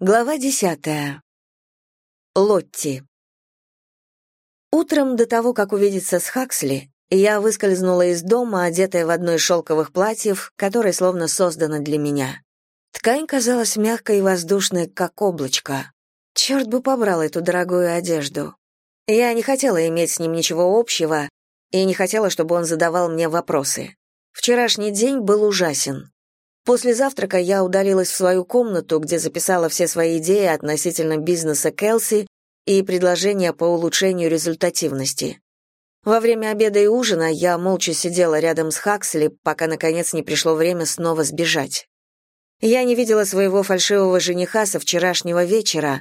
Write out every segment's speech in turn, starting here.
Глава десятая. Лотти. Утром до того, как увидеться с Хаксли, я выскользнула из дома, одетая в одно из шелковых платьев, которое словно создано для меня. Ткань казалась мягкой и воздушной, как облачко. Черт бы побрал эту дорогую одежду. Я не хотела иметь с ним ничего общего и не хотела, чтобы он задавал мне вопросы. Вчерашний день был ужасен. После завтрака я удалилась в свою комнату, где записала все свои идеи относительно бизнеса Келси и предложения по улучшению результативности. Во время обеда и ужина я молча сидела рядом с Хаксли, пока, наконец, не пришло время снова сбежать. Я не видела своего фальшивого жениха со вчерашнего вечера,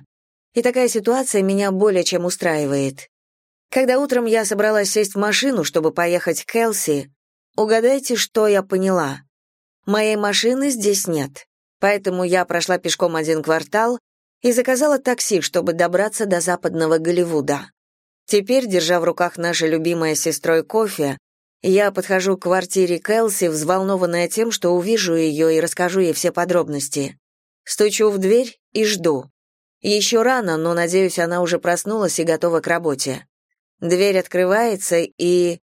и такая ситуация меня более чем устраивает. Когда утром я собралась сесть в машину, чтобы поехать к Келси, угадайте, что я поняла. Моей машины здесь нет, поэтому я прошла пешком один квартал и заказала такси, чтобы добраться до западного Голливуда. Теперь, держа в руках наша любимая сестрой кофе, я подхожу к квартире Кэлси, взволнованная тем, что увижу ее и расскажу ей все подробности. Стучу в дверь и жду. Еще рано, но, надеюсь, она уже проснулась и готова к работе. Дверь открывается и...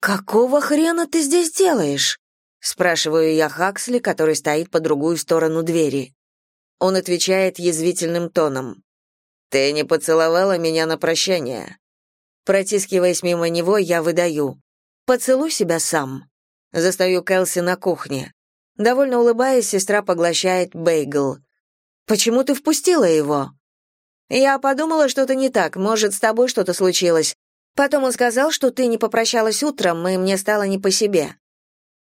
«Какого хрена ты здесь делаешь?» Спрашиваю я Хаксли, который стоит по другую сторону двери. Он отвечает язвительным тоном. Ты не поцеловала меня на прощание. Протискиваясь мимо него, я выдаю: "Поцелуй себя сам". Застаю Кэлси на кухне. Довольно улыбаясь, сестра поглощает бейгл. «Почему ты впустила его?» «Я подумала, что-то не так, может, с тобой что-то случилось. Потом он сказал, что ты не попрощалась утром, и мне стало не по себе.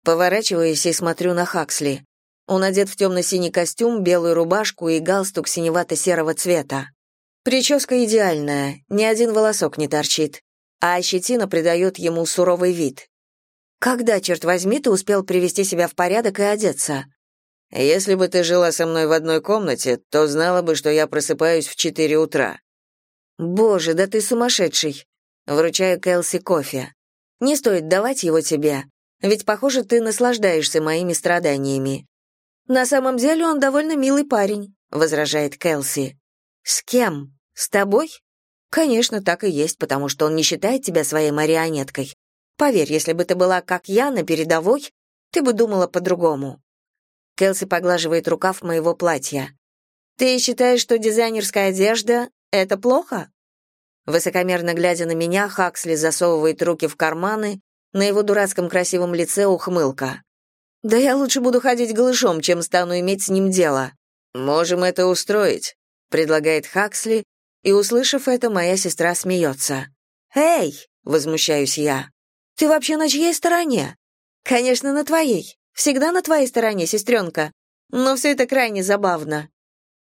Поворачиваюсь и смотрю на Хаксли. Он одет в темно-синий костюм, белую рубашку и галстук синевато-серого цвета. Прическа идеальная, ни один волосок не торчит, а щетина придает ему суровый вид. Когда, черт возьми, ты успел привести себя в порядок и одеться? Если бы ты жила со мной в одной комнате, то знала бы, что я просыпаюсь в четыре утра. Боже, да ты сумасшедший. Вручаю Кэлси кофе. Не стоит давать его тебе. Ведь, похоже, ты наслаждаешься моими страданиями. На самом деле он довольно милый парень, возражает Келси. С кем? С тобой? Конечно, так и есть, потому что он не считает тебя своей марионеткой. Поверь, если бы ты была как я на передовой, ты бы думала по-другому. Келси поглаживает рукав моего платья. Ты считаешь, что дизайнерская одежда это плохо? Высокомерно глядя на меня, Хаксли засовывает руки в карманы на его дурацком красивом лице ухмылка. «Да я лучше буду ходить голышом, чем стану иметь с ним дело». «Можем это устроить», — предлагает Хаксли, и, услышав это, моя сестра смеется. «Эй!» — возмущаюсь я. «Ты вообще на чьей стороне?» «Конечно, на твоей. Всегда на твоей стороне, сестренка. Но все это крайне забавно».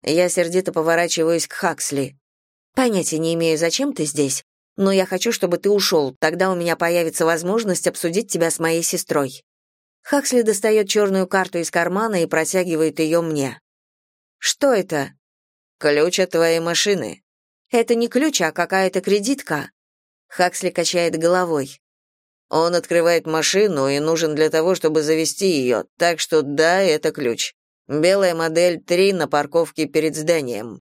Я сердито поворачиваюсь к Хаксли. «Понятия не имею, зачем ты здесь, но я хочу, чтобы ты ушел, тогда у меня появится возможность обсудить тебя с моей сестрой». Хаксли достает черную карту из кармана и протягивает ее мне. «Что это?» «Ключ от твоей машины». «Это не ключ, а какая-то кредитка». Хаксли качает головой. «Он открывает машину и нужен для того, чтобы завести ее, так что да, это ключ. Белая модель 3 на парковке перед зданием.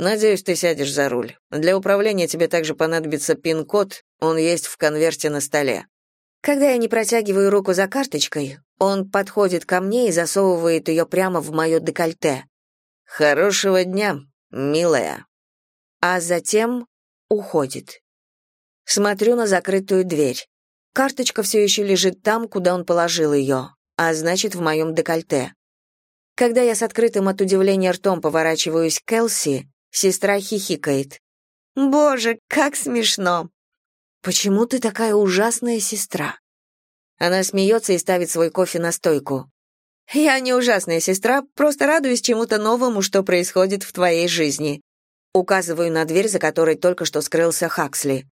Надеюсь, ты сядешь за руль. Для управления тебе также понадобится пин-код, он есть в конверте на столе. Когда я не протягиваю руку за карточкой, он подходит ко мне и засовывает ее прямо в мое декольте. Хорошего дня, милая. А затем уходит. Смотрю на закрытую дверь. Карточка все еще лежит там, куда он положил ее, а значит, в моем декольте. Когда я с открытым от удивления ртом поворачиваюсь к Келси, Сестра хихикает. «Боже, как смешно!» «Почему ты такая ужасная сестра?» Она смеется и ставит свой кофе на стойку. «Я не ужасная сестра, просто радуюсь чему-то новому, что происходит в твоей жизни». Указываю на дверь, за которой только что скрылся Хаксли.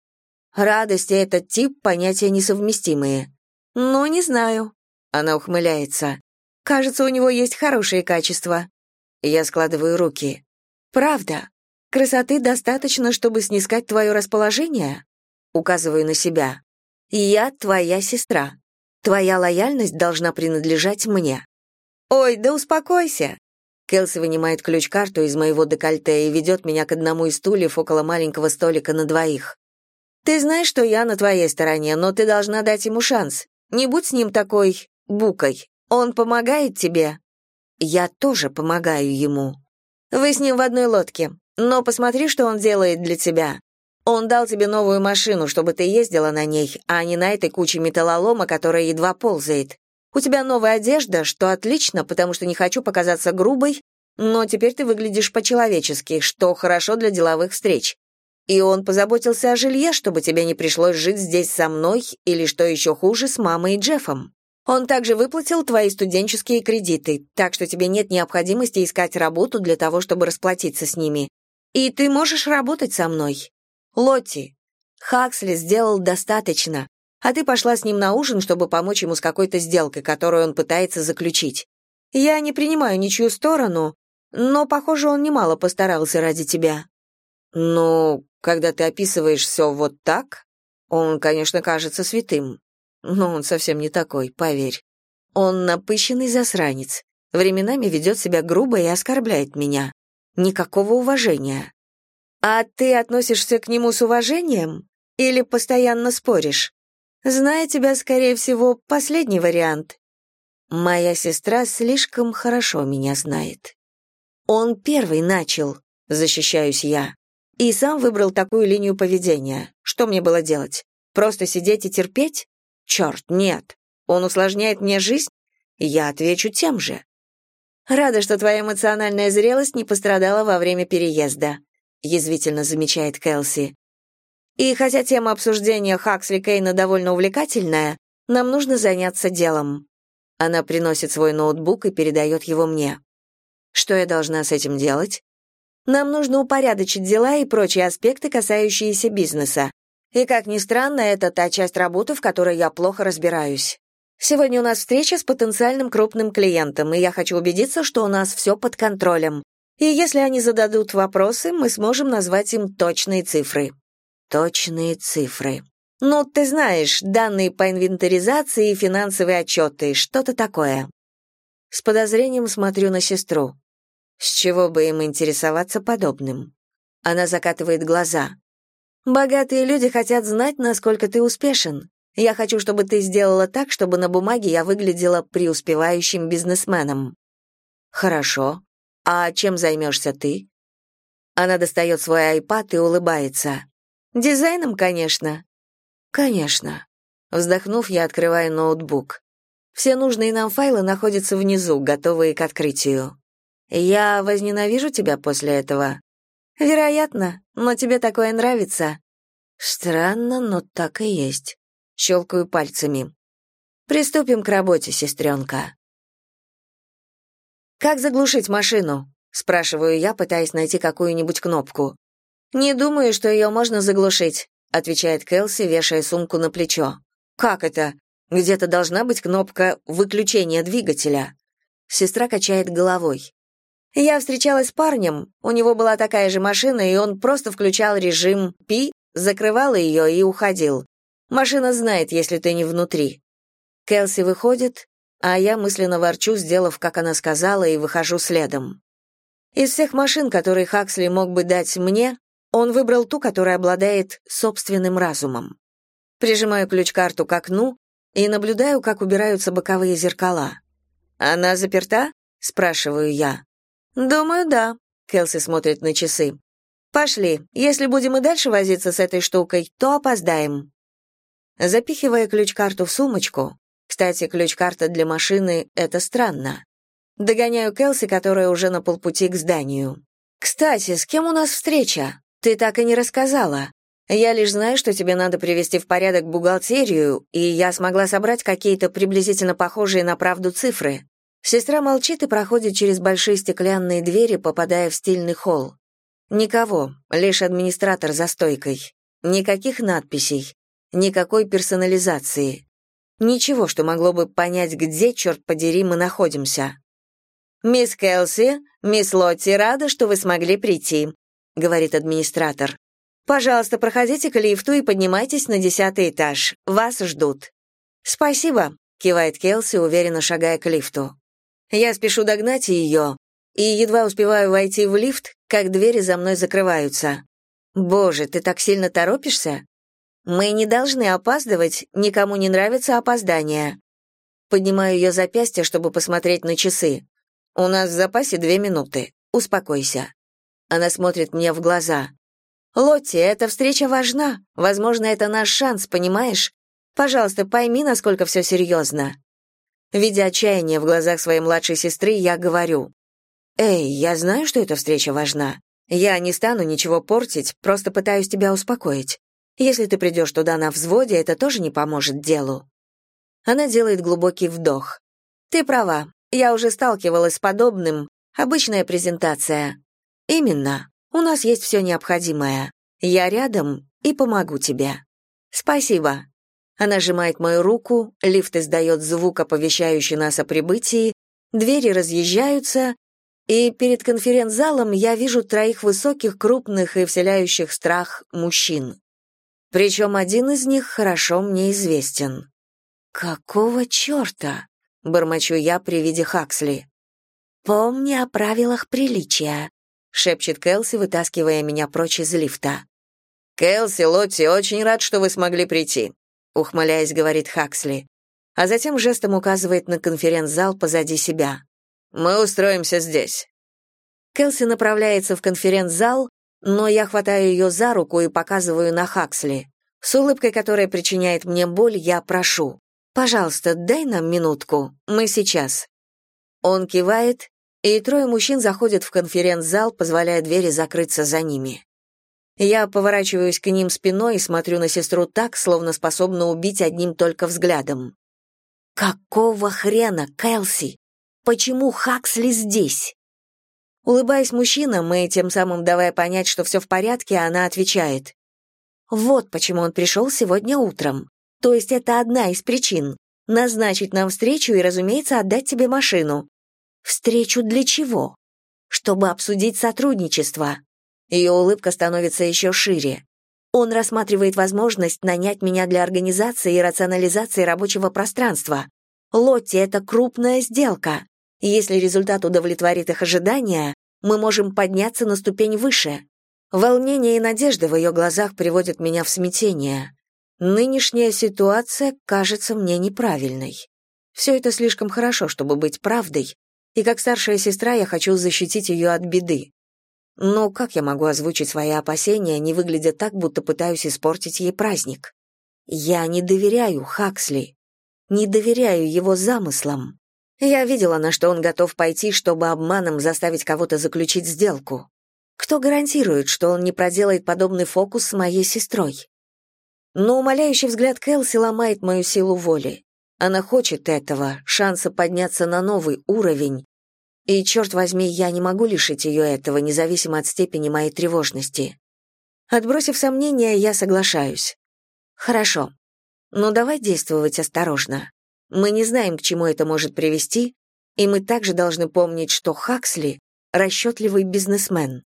Радость и этот тип — понятия несовместимые. «Ну, не знаю». Она ухмыляется. «Кажется, у него есть хорошие качества». Я складываю руки. Правда. Красоты достаточно, чтобы снискать твое расположение? Указываю на себя. Я твоя сестра. Твоя лояльность должна принадлежать мне. Ой, да успокойся. Келси вынимает ключ-карту из моего декольте и ведет меня к одному из стульев около маленького столика на двоих. «Ты знаешь, что я на твоей стороне, но ты должна дать ему шанс. Не будь с ним такой... букой. Он помогает тебе?» «Я тоже помогаю ему». «Вы с ним в одной лодке. Но посмотри, что он делает для тебя. Он дал тебе новую машину, чтобы ты ездила на ней, а не на этой куче металлолома, которая едва ползает. У тебя новая одежда, что отлично, потому что не хочу показаться грубой, но теперь ты выглядишь по-человечески, что хорошо для деловых встреч. И он позаботился о жилье, чтобы тебе не пришлось жить здесь со мной или, что еще хуже, с мамой и Джеффом. Он также выплатил твои студенческие кредиты, так что тебе нет необходимости искать работу для того, чтобы расплатиться с ними. И ты можешь работать со мной. Лотти, Хаксли сделал достаточно, а ты пошла с ним на ужин, чтобы помочь ему с какой-то сделкой, которую он пытается заключить. Я не принимаю ничью сторону, но, похоже, он немало постарался ради тебя. Ну, когда ты описываешь все вот так, он, конечно, кажется святым, но он совсем не такой, поверь. Он напыщенный засранец, временами ведет себя грубо и оскорбляет меня. Никакого уважения. А ты относишься к нему с уважением или постоянно споришь? Зная тебя, скорее всего, последний вариант. Моя сестра слишком хорошо меня знает. Он первый начал, защищаюсь я. И сам выбрал такую линию поведения. Что мне было делать? Просто сидеть и терпеть? Черт, нет. Он усложняет мне жизнь? Я отвечу тем же. Рада, что твоя эмоциональная зрелость не пострадала во время переезда язвительно замечает Кэлси. И хотя тема обсуждения Хаксли Кейна довольно увлекательная, нам нужно заняться делом. Она приносит свой ноутбук и передает его мне. Что я должна с этим делать? Нам нужно упорядочить дела и прочие аспекты, касающиеся бизнеса. И, как ни странно, это та часть работы, в которой я плохо разбираюсь. Сегодня у нас встреча с потенциальным крупным клиентом, и я хочу убедиться, что у нас все под контролем. И если они зададут вопросы, мы сможем назвать им точные цифры. Точные цифры. Ну, ты знаешь, данные по инвентаризации и финансовые отчеты, что-то такое. С подозрением смотрю на сестру. С чего бы им интересоваться подобным? Она закатывает глаза. Богатые люди хотят знать, насколько ты успешен. Я хочу, чтобы ты сделала так, чтобы на бумаге я выглядела преуспевающим бизнесменом. Хорошо. «А чем займешься ты?» Она достает свой айпад и улыбается. «Дизайном, конечно». «Конечно». Вздохнув, я открываю ноутбук. Все нужные нам файлы находятся внизу, готовые к открытию. Я возненавижу тебя после этого. Вероятно, но тебе такое нравится. Странно, но так и есть. Щелкаю пальцами. Приступим к работе, сестренка. «Как заглушить машину?» — спрашиваю я, пытаясь найти какую-нибудь кнопку. «Не думаю, что ее можно заглушить», — отвечает Кэлси, вешая сумку на плечо. «Как это? Где-то должна быть кнопка выключения двигателя». Сестра качает головой. «Я встречалась с парнем, у него была такая же машина, и он просто включал режим «Пи», закрывал ее и уходил. Машина знает, если ты не внутри». Кэлси выходит, а я мысленно ворчу, сделав, как она сказала, и выхожу следом. Из всех машин, которые Хаксли мог бы дать мне, он выбрал ту, которая обладает собственным разумом. Прижимаю ключ-карту к окну и наблюдаю, как убираются боковые зеркала. «Она заперта?» — спрашиваю я. «Думаю, да», — Келси смотрит на часы. «Пошли. Если будем и дальше возиться с этой штукой, то опоздаем». Запихивая ключ-карту в сумочку, кстати, ключ-карта для машины — это странно. Догоняю Келси, которая уже на полпути к зданию. «Кстати, с кем у нас встреча? Ты так и не рассказала. Я лишь знаю, что тебе надо привести в порядок бухгалтерию, и я смогла собрать какие-то приблизительно похожие на правду цифры». Сестра молчит и проходит через большие стеклянные двери, попадая в стильный холл. Никого, лишь администратор за стойкой. Никаких надписей, никакой персонализации. Ничего, что могло бы понять, где, черт подери, мы находимся. «Мисс Келси, мисс Лотти, рада, что вы смогли прийти», — говорит администратор. «Пожалуйста, проходите к лифту и поднимайтесь на десятый этаж. Вас ждут». «Спасибо», — кивает Келси, уверенно шагая к лифту. Я спешу догнать ее, и едва успеваю войти в лифт, как двери за мной закрываются. Боже, ты так сильно торопишься? Мы не должны опаздывать, никому не нравится опоздание. Поднимаю ее запястье, чтобы посмотреть на часы. У нас в запасе две минуты. Успокойся. Она смотрит мне в глаза. Лотти, эта встреча важна. Возможно, это наш шанс, понимаешь? Пожалуйста, пойми, насколько все серьезно». Видя отчаяние в глазах своей младшей сестры, я говорю. «Эй, я знаю, что эта встреча важна. Я не стану ничего портить, просто пытаюсь тебя успокоить. Если ты придешь туда на взводе, это тоже не поможет делу». Она делает глубокий вдох. «Ты права, я уже сталкивалась с подобным. Обычная презентация». «Именно. У нас есть все необходимое. Я рядом и помогу тебе». «Спасибо». Она сжимает мою руку, лифт издает звук, оповещающий нас о прибытии, двери разъезжаются, и перед конференц-залом я вижу троих высоких, крупных и вселяющих страх мужчин. Причем один из них хорошо мне известен. «Какого черта?» — бормочу я при виде Хаксли. «Помни о правилах приличия», — шепчет Кэлси, вытаскивая меня прочь из лифта. «Кэлси, Лотти, очень рад, что вы смогли прийти ухмыляясь, говорит Хаксли, а затем жестом указывает на конференц-зал позади себя. Мы устроимся здесь. Келси направляется в конференц-зал, но я хватаю ее за руку и показываю на Хаксли. С улыбкой, которая причиняет мне боль, я прошу: "Пожалуйста, дай нам минутку. Мы сейчас". Он кивает, и трое мужчин заходят в конференц-зал, позволяя двери закрыться за ними. Я поворачиваюсь к ним спиной и смотрю на сестру так, словно способна убить одним только взглядом. «Какого хрена, Кэлси? Почему Хаксли здесь?» Улыбаясь мужчинам и тем самым давая понять, что все в порядке, она отвечает. «Вот почему он пришел сегодня утром. То есть это одна из причин. Назначить нам встречу и, разумеется, отдать тебе машину. Встречу для чего? Чтобы обсудить сотрудничество. Ее улыбка становится еще шире. Он рассматривает возможность нанять меня для организации и рационализации рабочего пространства. Лотти — это крупная сделка. Если результат удовлетворит их ожидания, мы можем подняться на ступень выше. Волнение и надежда в ее глазах приводят меня в смятение. Нынешняя ситуация кажется мне неправильной. Все это слишком хорошо, чтобы быть правдой, и как старшая сестра я хочу защитить ее от беды. Но как я могу озвучить свои опасения, не выглядя так, будто пытаюсь испортить ей праздник? Я не доверяю Хаксли. Не доверяю его замыслам. Я видела, на что он готов пойти, чтобы обманом заставить кого-то заключить сделку. Кто гарантирует, что он не проделает подобный фокус с моей сестрой? Но умоляющий взгляд Кэлси ломает мою силу воли. Она хочет этого, шанса подняться на новый уровень, и, черт возьми, я не могу лишить ее этого, независимо от степени моей тревожности. Отбросив сомнения, я соглашаюсь. Хорошо. Но давай действовать осторожно. Мы не знаем, к чему это может привести, и мы также должны помнить, что Хаксли — расчетливый бизнесмен.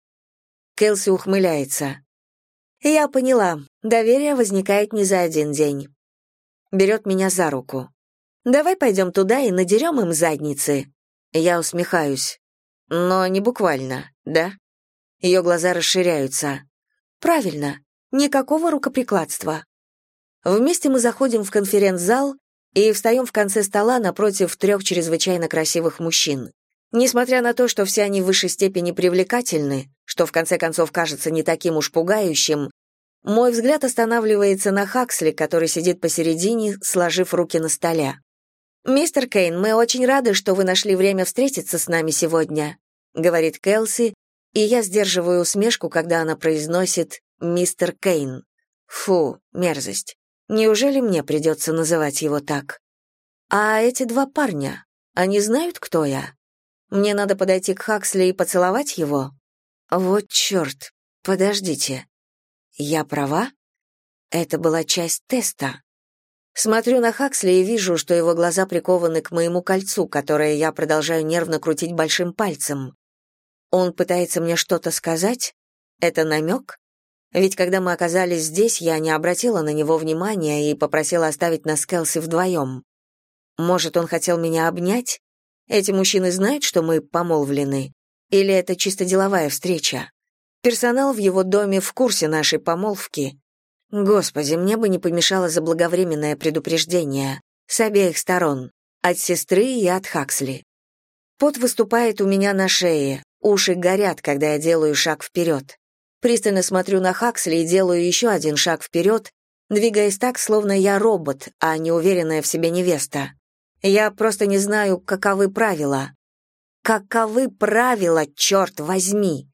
Келси ухмыляется. Я поняла. Доверие возникает не за один день. Берет меня за руку. Давай пойдем туда и надерем им задницы. Я усмехаюсь. Но не буквально, да? Ее глаза расширяются. Правильно. Никакого рукоприкладства. Вместе мы заходим в конференц-зал и встаем в конце стола напротив трех чрезвычайно красивых мужчин. Несмотря на то, что все они в высшей степени привлекательны, что в конце концов кажется не таким уж пугающим, мой взгляд останавливается на Хаксли, который сидит посередине, сложив руки на столе. «Мистер Кейн, мы очень рады, что вы нашли время встретиться с нами сегодня», говорит Кэлси, и я сдерживаю усмешку, когда она произносит «мистер Кейн». Фу, мерзость. Неужели мне придется называть его так? А эти два парня, они знают, кто я? Мне надо подойти к Хаксли и поцеловать его? Вот черт, подождите. Я права? Это была часть теста. Смотрю на Хаксли и вижу, что его глаза прикованы к моему кольцу, которое я продолжаю нервно крутить большим пальцем. Он пытается мне что-то сказать? Это намек? Ведь когда мы оказались здесь, я не обратила на него внимания и попросила оставить нас с Келси вдвоем. Может, он хотел меня обнять? Эти мужчины знают, что мы помолвлены? Или это чисто деловая встреча? Персонал в его доме в курсе нашей помолвки. Господи, мне бы не помешало заблаговременное предупреждение. С обеих сторон. От сестры и от Хаксли. Пот выступает у меня на шее, уши горят, когда я делаю шаг вперед. Пристально смотрю на Хаксли и делаю еще один шаг вперед, двигаясь так, словно я робот, а не уверенная в себе невеста. Я просто не знаю, каковы правила. Каковы правила, черт возьми?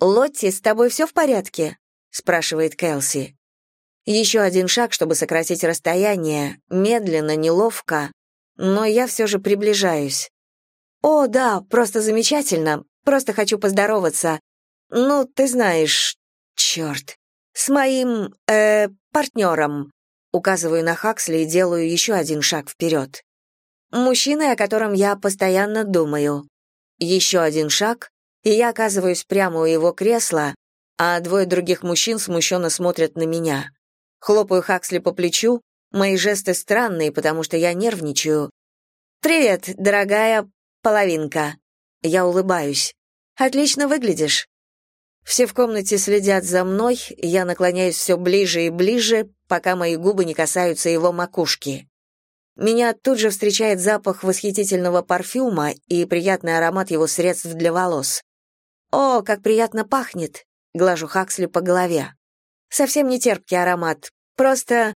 «Лотти, с тобой все в порядке?» — спрашивает Кэлси. Еще один шаг, чтобы сократить расстояние, медленно, неловко, но я все же приближаюсь. «О, да, просто замечательно, просто хочу поздороваться. Ну, ты знаешь, черт, с моим, э, партнером». Указываю на Хаксли и делаю еще один шаг вперед. Мужчиной, о котором я постоянно думаю. Еще один шаг, и я оказываюсь прямо у его кресла, а двое других мужчин смущенно смотрят на меня. Хлопаю Хаксли по плечу, мои жесты странные, потому что я нервничаю. «Привет, дорогая половинка». Я улыбаюсь. «Отлично выглядишь». Все в комнате следят за мной, я наклоняюсь все ближе и ближе, пока мои губы не касаются его макушки. Меня тут же встречает запах восхитительного парфюма и приятный аромат его средств для волос. «О, как приятно пахнет!» — глажу Хаксли по голове. «Совсем не терпкий аромат. Просто,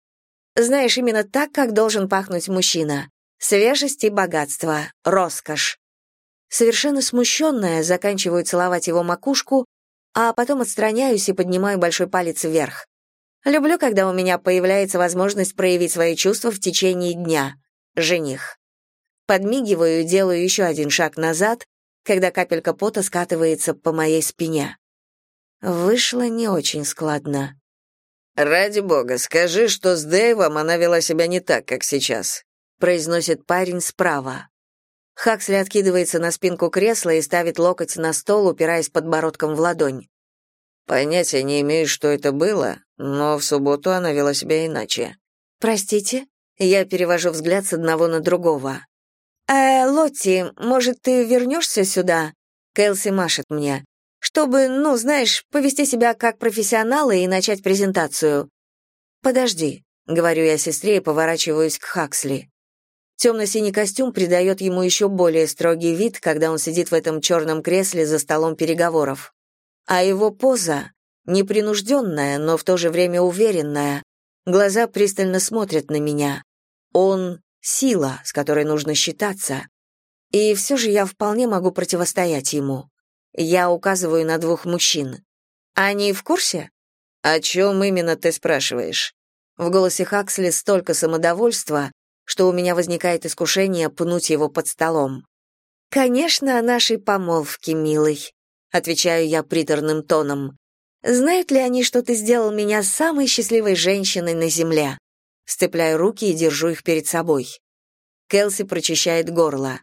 знаешь, именно так, как должен пахнуть мужчина. Свежесть и богатство, роскошь». Совершенно смущенная, заканчиваю целовать его макушку, а потом отстраняюсь и поднимаю большой палец вверх. Люблю, когда у меня появляется возможность проявить свои чувства в течение дня. Жених. Подмигиваю и делаю еще один шаг назад, когда капелька пота скатывается по моей спине. Вышло не очень складно. «Ради бога, скажи, что с Дэйвом она вела себя не так, как сейчас», произносит парень справа. Хаксли откидывается на спинку кресла и ставит локоть на стол, упираясь подбородком в ладонь. Понятия не имею, что это было, но в субботу она вела себя иначе. Простите? Я перевожу взгляд с одного на другого. «Э, Лотти, может, ты вернешься сюда?» Кэлси машет мне. «Чтобы, ну, знаешь, повести себя как профессионала и начать презентацию». «Подожди», — говорю я сестре и поворачиваюсь к Хаксли. Темно-синий костюм придает ему еще более строгий вид, когда он сидит в этом черном кресле за столом переговоров. А его поза, непринужденная, но в то же время уверенная, глаза пристально смотрят на меня. Он сила, с которой нужно считаться. И все же я вполне могу противостоять ему. Я указываю на двух мужчин. Они в курсе? О чем именно ты спрашиваешь? В голосе Хаксли столько самодовольства, что у меня возникает искушение пнуть его под столом. «Конечно, о нашей помолвке, милый», — отвечаю я приторным тоном. «Знают ли они, что ты сделал меня самой счастливой женщиной на земле?» Сцепляю руки и держу их перед собой. Келси прочищает горло.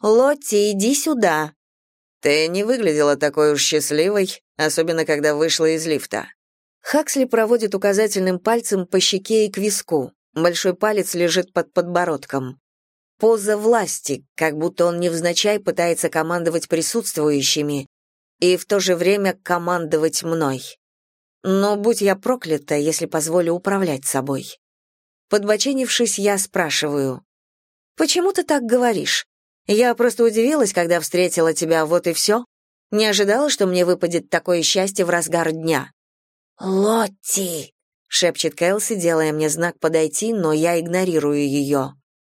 «Лотти, иди сюда!» «Ты не выглядела такой уж счастливой, особенно когда вышла из лифта». Хаксли проводит указательным пальцем по щеке и к виску. Большой палец лежит под подбородком. Поза власти, как будто он невзначай пытается командовать присутствующими и в то же время командовать мной. Но будь я проклята, если позволю управлять собой. Подбоченившись, я спрашиваю. «Почему ты так говоришь? Я просто удивилась, когда встретила тебя, вот и все. Не ожидала, что мне выпадет такое счастье в разгар дня». «Лотти!» — шепчет Кэлси, делая мне знак подойти, но я игнорирую ее.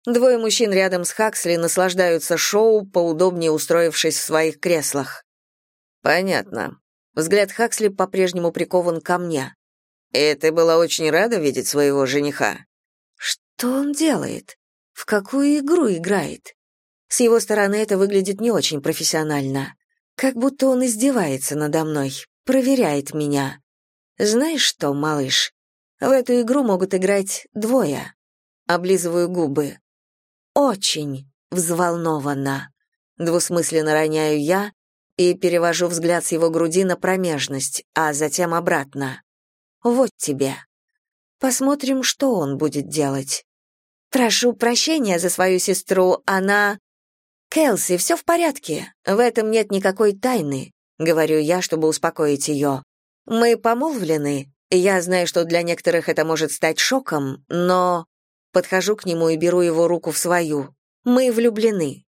Двое мужчин рядом с Хаксли наслаждаются шоу, поудобнее устроившись в своих креслах. «Понятно». Взгляд Хаксли по-прежнему прикован ко мне. «И ты была очень рада видеть своего жениха?» Что он делает? В какую игру играет? С его стороны это выглядит не очень профессионально. Как будто он издевается надо мной, проверяет меня. Знаешь что, малыш, в эту игру могут играть двое. Облизываю губы. Очень взволнована. Двусмысленно роняю я и перевожу взгляд с его груди на промежность, а затем обратно. Вот тебе. Посмотрим, что он будет делать. Прошу прощения за свою сестру, она... «Келси, все в порядке. В этом нет никакой тайны», — говорю я, чтобы успокоить ее. «Мы помолвлены. Я знаю, что для некоторых это может стать шоком, но...» Подхожу к нему и беру его руку в свою. «Мы влюблены».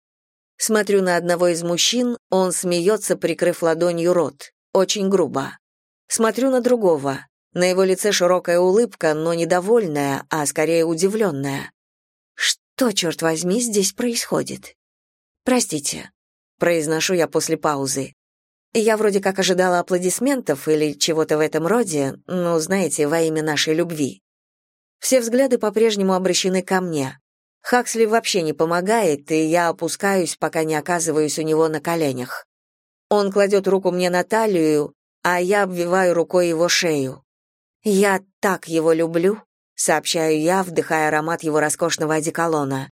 Смотрю на одного из мужчин, он смеется, прикрыв ладонью рот. Очень грубо. Смотрю на другого. На его лице широкая улыбка, но недовольная, а скорее удивленная. Что, черт возьми, здесь происходит? «Простите», — произношу я после паузы. Я вроде как ожидала аплодисментов или чего-то в этом роде, ну, знаете, во имя нашей любви. Все взгляды по-прежнему обращены ко мне. Хаксли вообще не помогает, и я опускаюсь, пока не оказываюсь у него на коленях. Он кладет руку мне на талию, а я обвиваю рукой его шею. «Я так его люблю», — сообщаю я, вдыхая аромат его роскошного одеколона.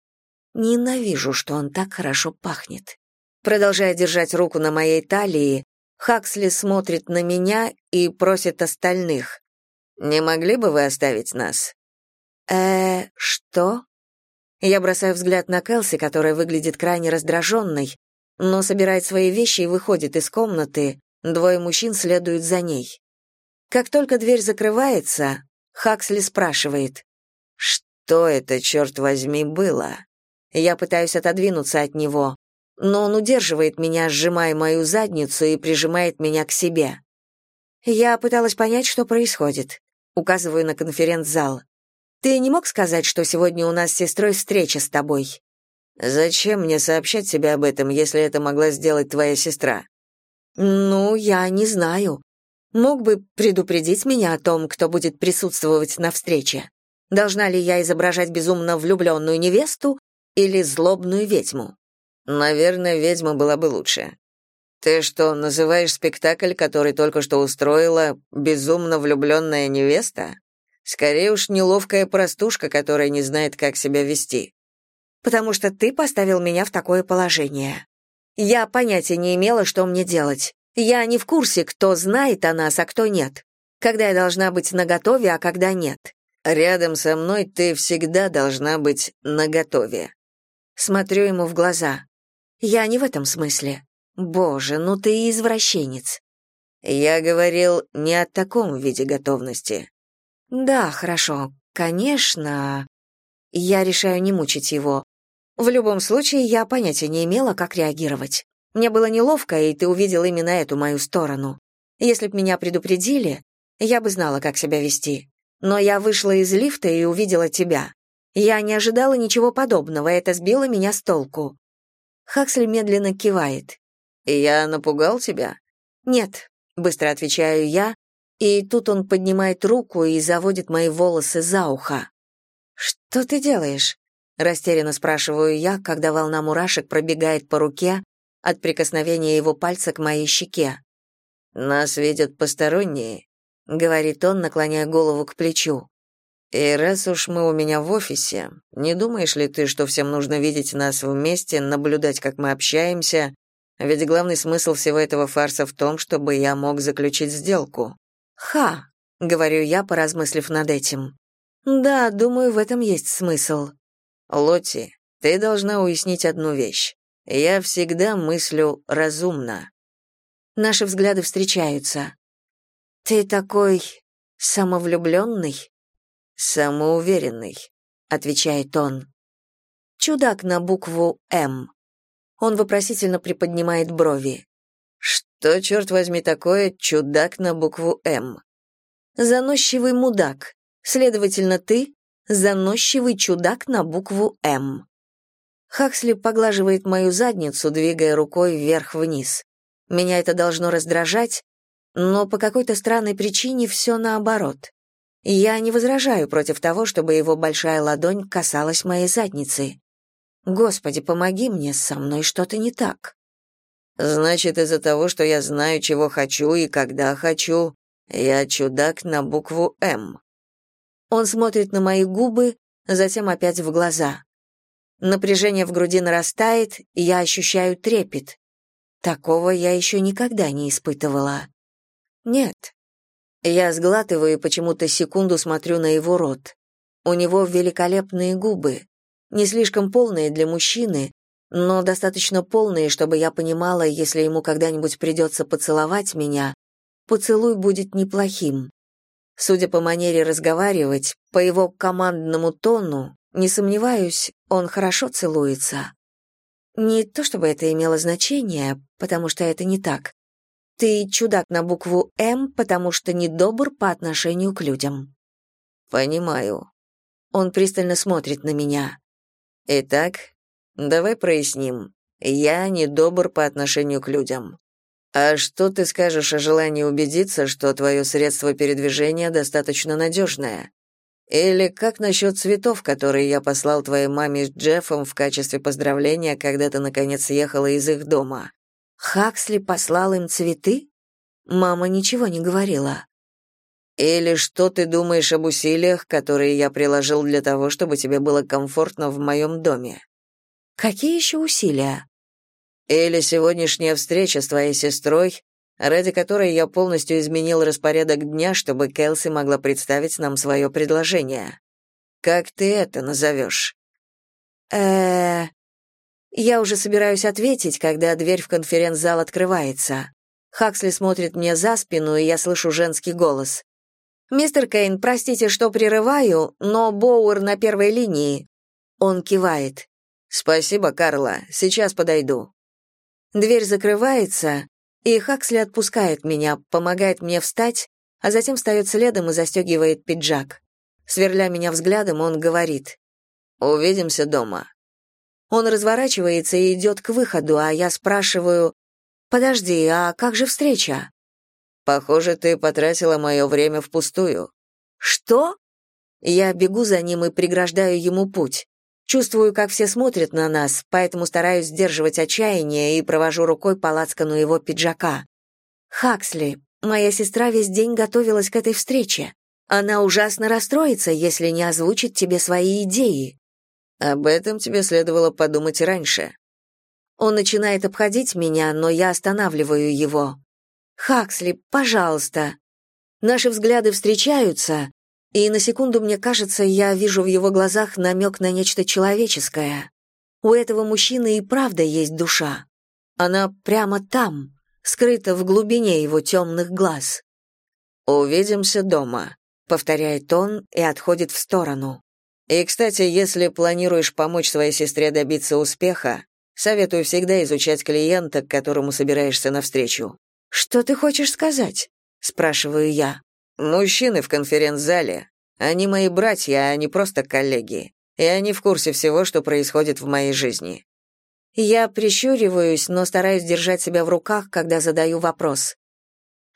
Ненавижу, что он так хорошо пахнет. Продолжая держать руку на моей талии, Хаксли смотрит на меня и просит остальных. «Не могли бы вы оставить нас?» э что?» Я бросаю взгляд на Келси, которая выглядит крайне раздраженной, но собирает свои вещи и выходит из комнаты, двое мужчин следуют за ней. Как только дверь закрывается, Хаксли спрашивает, «Что это, черт возьми, было?» Я пытаюсь отодвинуться от него, но он удерживает меня, сжимая мою задницу и прижимает меня к себе. Я пыталась понять, что происходит. Указываю на конференц-зал. Ты не мог сказать, что сегодня у нас с сестрой встреча с тобой? Зачем мне сообщать тебе об этом, если это могла сделать твоя сестра? Ну, я не знаю. Мог бы предупредить меня о том, кто будет присутствовать на встрече. Должна ли я изображать безумно влюбленную невесту или злобную ведьму? Наверное, ведьма была бы лучше. Ты что, называешь спектакль, который только что устроила, безумно влюбленная невеста? Скорее уж неловкая простушка, которая не знает, как себя вести. Потому что ты поставил меня в такое положение. Я понятия не имела, что мне делать. Я не в курсе, кто знает о нас, а кто нет. Когда я должна быть наготове, а когда нет. Рядом со мной ты всегда должна быть наготове. Смотрю ему в глаза. Я не в этом смысле. Боже, ну ты извращенец. Я говорил не о таком виде готовности. Да, хорошо. Конечно. Я решаю не мучить его. В любом случае, я понятия не имела, как реагировать. Мне было неловко, и ты увидел именно эту мою сторону. Если б меня предупредили, я бы знала, как себя вести. Но я вышла из лифта и увидела тебя. Я не ожидала ничего подобного, это сбило меня с толку. Хаксель медленно кивает. «Я напугал тебя?» «Нет», — быстро отвечаю я, и тут он поднимает руку и заводит мои волосы за ухо. «Что ты делаешь?» — растерянно спрашиваю я, когда волна мурашек пробегает по руке от прикосновения его пальца к моей щеке. «Нас видят посторонние», — говорит он, наклоняя голову к плечу. И раз уж мы у меня в офисе, не думаешь ли ты, что всем нужно видеть нас вместе, наблюдать, как мы общаемся? Ведь главный смысл всего этого фарса в том, чтобы я мог заключить сделку. Ха, говорю я, поразмыслив над этим. Да, думаю, в этом есть смысл. Лоти, ты должна уяснить одну вещь. Я всегда мыслю разумно. Наши взгляды встречаются. Ты такой самовлюбленный? «Самоуверенный», — отвечает он. Чудак на букву «М». Он вопросительно приподнимает брови. «Что, черт возьми, такое чудак на букву «М»?» «Заносчивый мудак. Следовательно, ты — заносчивый чудак на букву «М». Хаксли поглаживает мою задницу, двигая рукой вверх-вниз. Меня это должно раздражать, но по какой-то странной причине все наоборот. Я не возражаю против того, чтобы его большая ладонь касалась моей задницы. Господи, помоги мне, со мной что-то не так. Значит, из-за того, что я знаю, чего хочу и когда хочу, я чудак на букву «М». Он смотрит на мои губы, затем опять в глаза. Напряжение в груди нарастает, и я ощущаю трепет. Такого я еще никогда не испытывала. Нет, я сглатываю и почему-то секунду смотрю на его рот. У него великолепные губы, не слишком полные для мужчины, но достаточно полные, чтобы я понимала, если ему когда-нибудь придется поцеловать меня, поцелуй будет неплохим. Судя по манере разговаривать, по его командному тону, не сомневаюсь, он хорошо целуется. Не то чтобы это имело значение, потому что это не так. Ты чудак на букву «М», потому что недобр по отношению к людям. Понимаю. Он пристально смотрит на меня. Итак, давай проясним. Я недобр по отношению к людям. А что ты скажешь о желании убедиться, что твое средство передвижения достаточно надежное? Или как насчет цветов, которые я послал твоей маме с Джеффом в качестве поздравления, когда ты наконец ехала из их дома? Хаксли послал им цветы? Мама ничего не говорила. Или что ты думаешь об усилиях, которые я приложил для того, чтобы тебе было комфортно в моем доме? Какие еще усилия? Или сегодняшняя встреча с твоей сестрой, ради которой я полностью изменил распорядок дня, чтобы Кэлси могла представить нам свое предложение. Как ты это назовешь?» «Э-э...» Я уже собираюсь ответить, когда дверь в конференц-зал открывается. Хаксли смотрит мне за спину, и я слышу женский голос. «Мистер Кейн, простите, что прерываю, но Боуэр на первой линии». Он кивает. «Спасибо, Карла, сейчас подойду». Дверь закрывается, и Хаксли отпускает меня, помогает мне встать, а затем встает следом и застегивает пиджак. Сверля меня взглядом, он говорит. «Увидимся дома». Он разворачивается и идет к выходу, а я спрашиваю, «Подожди, а как же встреча?» «Похоже, ты потратила мое время впустую». «Что?» Я бегу за ним и преграждаю ему путь. Чувствую, как все смотрят на нас, поэтому стараюсь сдерживать отчаяние и провожу рукой по лацкану его пиджака. «Хаксли, моя сестра весь день готовилась к этой встрече. Она ужасно расстроится, если не озвучит тебе свои идеи. Об этом тебе следовало подумать раньше. Он начинает обходить меня, но я останавливаю его. Хаксли, пожалуйста. Наши взгляды встречаются, и на секунду мне кажется, я вижу в его глазах намек на нечто человеческое. У этого мужчины и правда есть душа. Она прямо там, скрыта в глубине его темных глаз. «Увидимся дома», — повторяет он и отходит в сторону. И, кстати, если планируешь помочь своей сестре добиться успеха, советую всегда изучать клиента, к которому собираешься навстречу. Что ты хочешь сказать? спрашиваю я. Мужчины в конференц-зале. Они мои братья, а не просто коллеги. И они в курсе всего, что происходит в моей жизни. Я прищуриваюсь, но стараюсь держать себя в руках, когда задаю вопрос.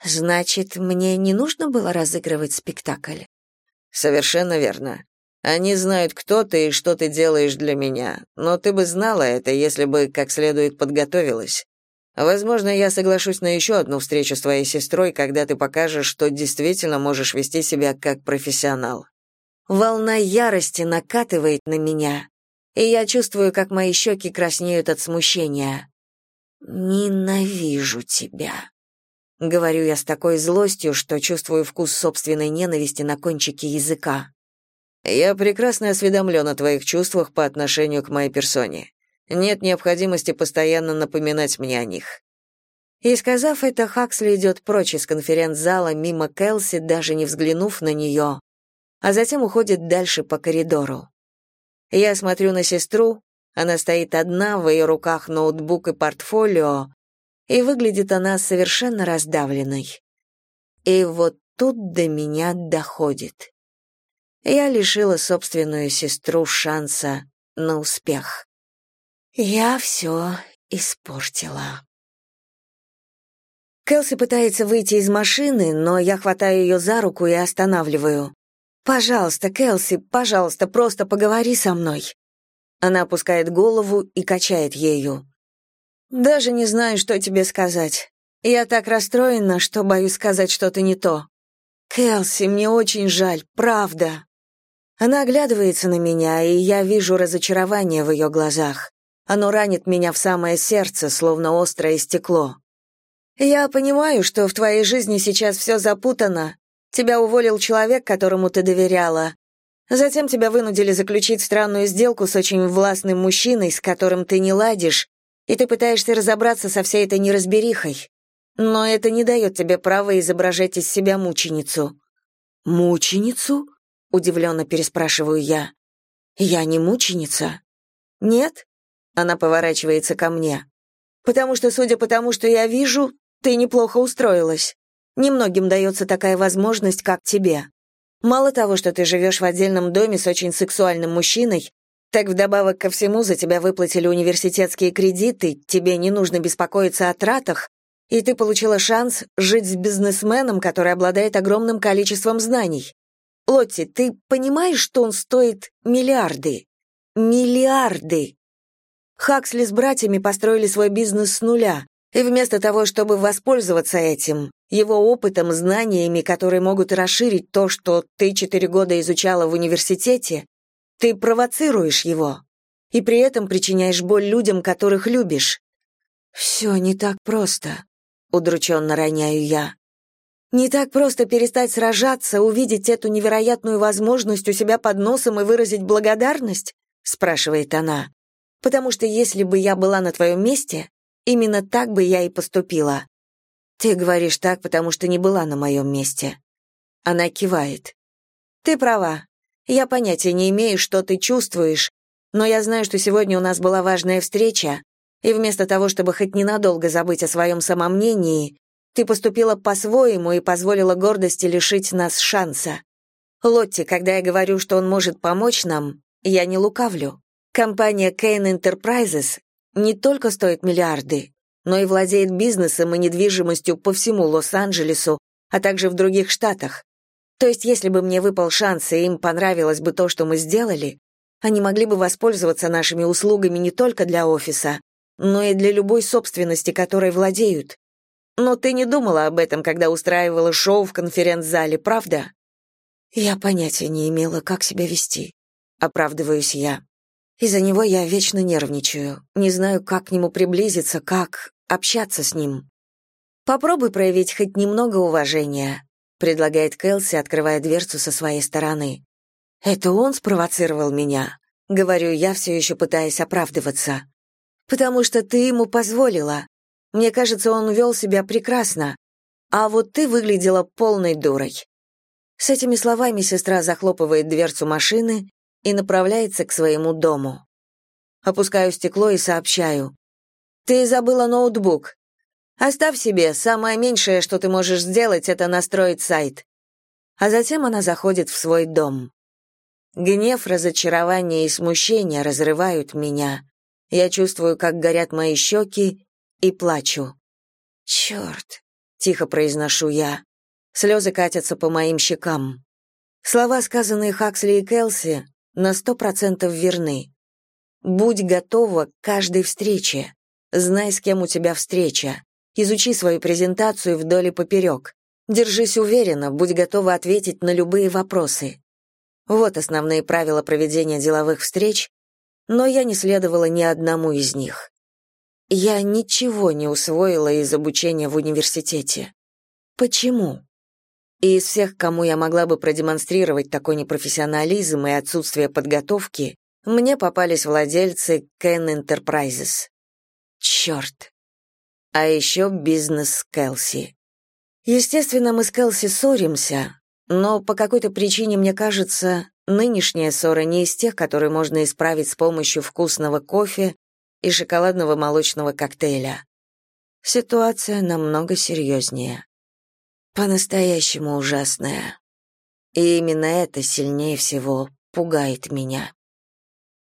Значит, мне не нужно было разыгрывать спектакль? Совершенно верно. Они знают, кто ты и что ты делаешь для меня, но ты бы знала это, если бы как следует подготовилась. Возможно, я соглашусь на еще одну встречу с твоей сестрой, когда ты покажешь, что действительно можешь вести себя как профессионал. Волна ярости накатывает на меня, и я чувствую, как мои щеки краснеют от смущения. «Ненавижу тебя», — говорю я с такой злостью, что чувствую вкус собственной ненависти на кончике языка. Я прекрасно осведомлен о твоих чувствах по отношению к моей персоне. Нет необходимости постоянно напоминать мне о них». И сказав это, Хаксли идет прочь из конференц-зала мимо Келси, даже не взглянув на нее, а затем уходит дальше по коридору. Я смотрю на сестру, она стоит одна, в ее руках ноутбук и портфолио, и выглядит она совершенно раздавленной. И вот тут до меня доходит. Я лишила собственную сестру шанса на успех. Я все испортила. Кэлси пытается выйти из машины, но я хватаю ее за руку и останавливаю. «Пожалуйста, Кэлси, пожалуйста, просто поговори со мной». Она опускает голову и качает ею. «Даже не знаю, что тебе сказать. Я так расстроена, что боюсь сказать что-то не то. Кэлси, мне очень жаль, правда». Она оглядывается на меня, и я вижу разочарование в ее глазах. Оно ранит меня в самое сердце, словно острое стекло. Я понимаю, что в твоей жизни сейчас все запутано. Тебя уволил человек, которому ты доверяла. Затем тебя вынудили заключить странную сделку с очень властным мужчиной, с которым ты не ладишь, и ты пытаешься разобраться со всей этой неразберихой. Но это не дает тебе права изображать из себя мученицу». «Мученицу?» — удивленно переспрашиваю я. «Я не мученица». «Нет?» — она поворачивается ко мне. «Потому что, судя по тому, что я вижу, ты неплохо устроилась. Немногим дается такая возможность, как тебе. Мало того, что ты живешь в отдельном доме с очень сексуальным мужчиной, так вдобавок ко всему за тебя выплатили университетские кредиты, тебе не нужно беспокоиться о тратах, и ты получила шанс жить с бизнесменом, который обладает огромным количеством знаний. Лотти, ты понимаешь, что он стоит миллиарды? Миллиарды! Хаксли с братьями построили свой бизнес с нуля, и вместо того, чтобы воспользоваться этим, его опытом, знаниями, которые могут расширить то, что ты четыре года изучала в университете, ты провоцируешь его и при этом причиняешь боль людям, которых любишь. «Все не так просто», — удрученно роняю я. «Не так просто перестать сражаться, увидеть эту невероятную возможность у себя под носом и выразить благодарность?» — спрашивает она. «Потому что если бы я была на твоем месте, именно так бы я и поступила. «Ты говоришь так, потому что не была на моем месте». Она кивает. «Ты права. Я понятия не имею, что ты чувствуешь, но я знаю, что сегодня у нас была важная встреча, и вместо того, чтобы хоть ненадолго забыть о своем самомнении, ты поступила по-своему и позволила гордости лишить нас шанса. Лотти, когда я говорю, что он может помочь нам, я не лукавлю. Компания Kane Enterprises не только стоит миллиарды, но и владеет бизнесом и недвижимостью по всему Лос-Анджелесу, а также в других штатах. То есть, если бы мне выпал шанс, и им понравилось бы то, что мы сделали, они могли бы воспользоваться нашими услугами не только для офиса, но и для любой собственности, которой владеют. Но ты не думала об этом, когда устраивала шоу в конференц-зале, правда? Я понятия не имела, как себя вести. Оправдываюсь я. Из-за него я вечно нервничаю, не знаю, как к нему приблизиться, как общаться с ним. Попробуй проявить хоть немного уважения, предлагает Кэлси, открывая дверцу со своей стороны. Это он спровоцировал меня, говорю я, все еще пытаясь оправдываться. Потому что ты ему позволила. Мне кажется, он вел себя прекрасно. А вот ты выглядела полной дурой. С этими словами сестра захлопывает дверцу машины и направляется к своему дому. Опускаю стекло и сообщаю. «Ты забыла ноутбук. Оставь себе, самое меньшее, что ты можешь сделать, это настроить сайт». А затем она заходит в свой дом. Гнев, разочарование и смущение разрывают меня. Я чувствую, как горят мои щеки, и плачу. «Черт!» — тихо произношу я. Слезы катятся по моим щекам. Слова, сказанные Хаксли и Келси, на сто процентов верны. Будь готова к каждой встрече. Знай, с кем у тебя встреча. Изучи свою презентацию вдоль и поперек. Держись уверенно, будь готова ответить на любые вопросы. Вот основные правила проведения деловых встреч, но я не следовала ни одному из них. Я ничего не усвоила из обучения в университете. Почему? И из всех, кому я могла бы продемонстрировать такой непрофессионализм и отсутствие подготовки, мне попались владельцы Ken Enterprises. Черт. А еще бизнес Кэлси. Естественно, мы с Кэлси ссоримся, но по какой-то причине, мне кажется, нынешняя ссора не из тех, которые можно исправить с помощью вкусного кофе и шоколадного молочного коктейля. Ситуация намного серьезнее по-настоящему ужасная. И именно это сильнее всего пугает меня.